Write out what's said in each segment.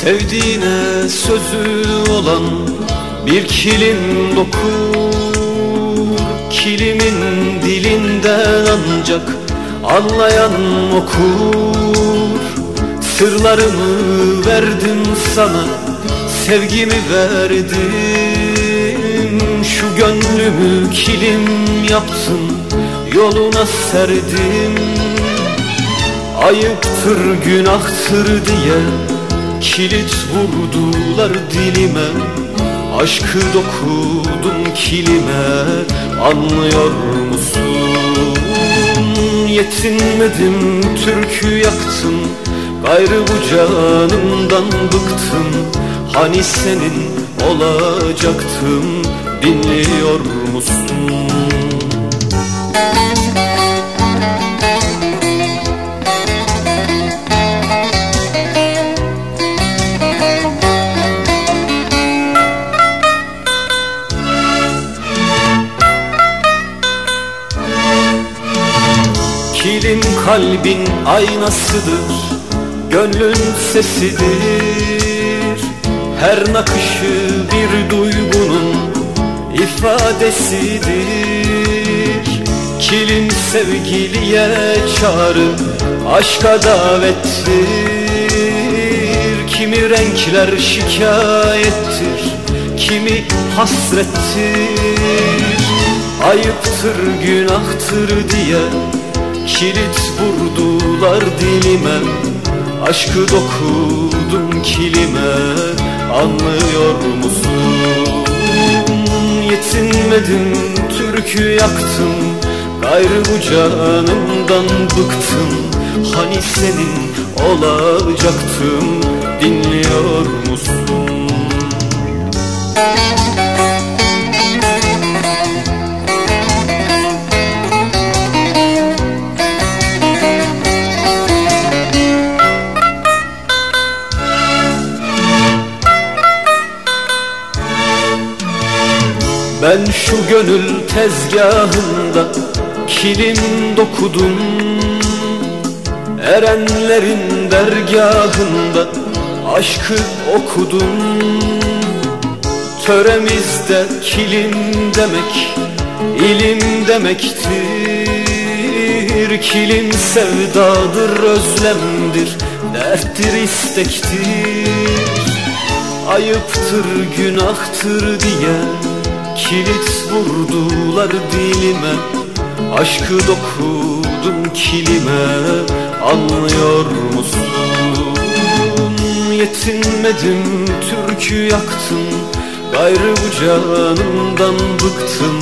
Sevdiğine sözü olan bir kilim dokur. Kilimin dilinden ancak anlayan okur. Sırlarımı verdim sana Sevgimi verdim. Şu gönlümü kilim yaptım Yoluna serdim. Ayıptır günahtır diye Kilit vurdular dilime Aşkı dokudum kilime Anlıyor musun? Yetinmedim türkü yaktım Gayrı bu canımdan bıktım Hani senin olacaktım Dinliyor musun? Kilim kalbin aynasıdır Gönlün sesidir. Her nakışı bir duygunun ifadesidir. Kilim sevgiliye çağrı Aşka davettir. Kimi renkler şikayettir Kimi hasrettir. Ayıptır günahtır diye Kilit vurdular dilime Aşkı dokudum kilime Anlıyor musun? Yetinmedim türkü yaktım Gayrı bu canımdan bıktım Hani senin olacaktım Dinliyor musun? Ben şu gönül tezgahında kilim dokudum. Erenlerin dergahında aşkı okudum. Töremizde kilim demek ilim demektir. Kilim sevdadır özlemdir derttir istektir. Ayıptır günahtır diye Kilit vurdular dilime Aşkı dokudum kilime Anlıyor musun? Yetinmedim türkü yaktım Gayrı bu canımdan bıktım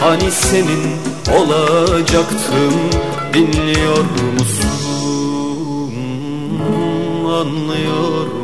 Hani senin olacaktım Dinliyor musun? Anlıyor musun?